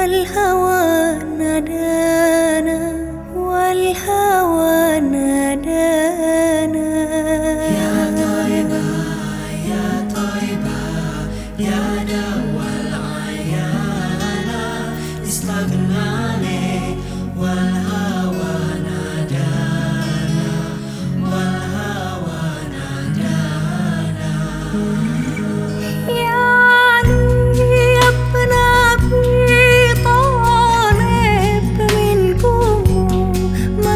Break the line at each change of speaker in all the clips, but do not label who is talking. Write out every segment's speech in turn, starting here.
والهوى نادانا والهوى نادانا.
يا طيبة يا طيبة يا دوا العيانة. استغنى لك والهوى نادانا والهوى نادانا.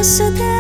So that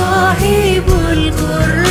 صاحب القرة